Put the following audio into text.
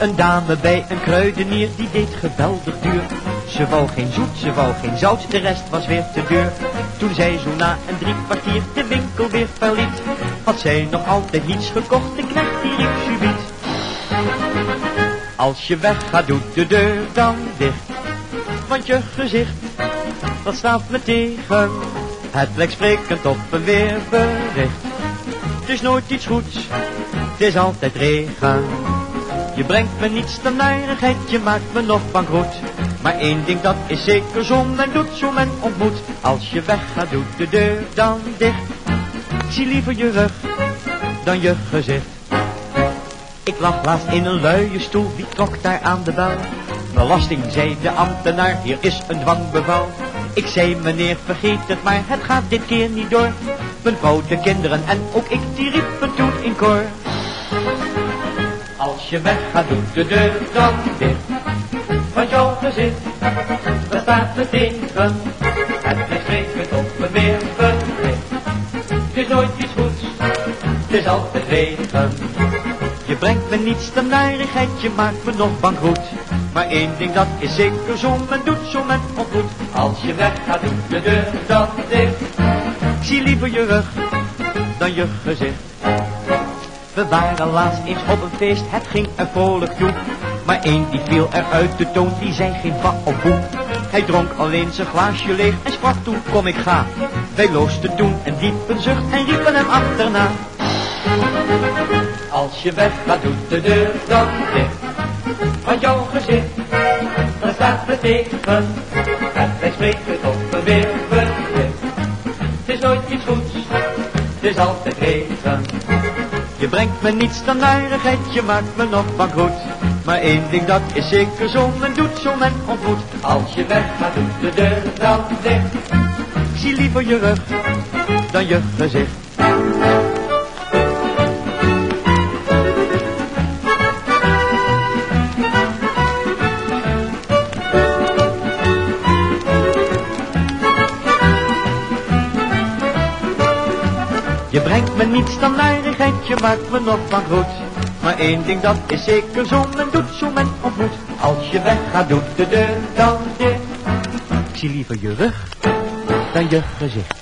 Een dame bij een kruidenier, die deed geweldig duur. Ze wou geen zoet, ze wou geen zout, de rest was weer te duur. Toen zij zo na een drie kwartier de winkel weer verliet, had zij nog altijd niets gekocht, de knecht die riep subiet. Als je weggaat doet de deur dan dicht, want je gezicht, dat staat me tegen. Het lijkt sprekend op een weerbericht. Het is nooit iets goeds, het is altijd regen. Je brengt me niets dan narigheid, je maakt me nog bankroet. Maar één ding dat is zeker, zo men doet, zo men ontmoet. Als je weggaat doet de deur dan dicht. Ik zie liever je rug dan je gezicht. Ik lag laatst in een luie stoel, wie trok daar aan de bel? Belasting, zei de ambtenaar, hier is een dwangbevel. Ik zei meneer, vergeet het maar, het gaat dit keer niet door. Mijn de kinderen en ook ik, die riepen toen in koor. Als je weggaat, doet de deur dan dicht. Van jouw gezicht, daar staat het tegen. Het ligt sprekend op een weerbericht. Het is nooit iets goeds, het is altijd regen. Je brengt me niets dan narigheid, je maakt me nog bankroet. Maar één ding dat is zeker, zo men doet, zo men ontmoet. Als je weggaat, doet de deur dan dicht. Ik zie liever je rug dan je gezicht. We waren laatst eens op een feest, het ging er vrolijk toe. Maar één die viel er uit de toon, die zei geen va of boe. Hij dronk alleen zijn glaasje leeg en sprak toen, kom ik ga. Wij loosten toen een diepe zucht en riepen hem achterna. Als je weggaat, doet de deur dan dicht. Van jouw gezicht, daar staat me tegen. En wij spreken op een weerbericht. Het is nooit iets goeds, het is altijd regen. Je brengt me niets dan narigheid, je maakt me nog bankroet. Maar één ding dat is zeker, zo men doet, zo men ontmoet. Als je weggaat, doet de deur dan dicht. Ik zie liever je rug dan je gezicht. Je brengt me niets dan narigheid, je maakt me nog bankroet. Maar één ding dat is zeker, zo men doet, zo men ontmoet. Als je weggaat, doet de deur dan dicht. Ik zie liever je rug dan je gezicht.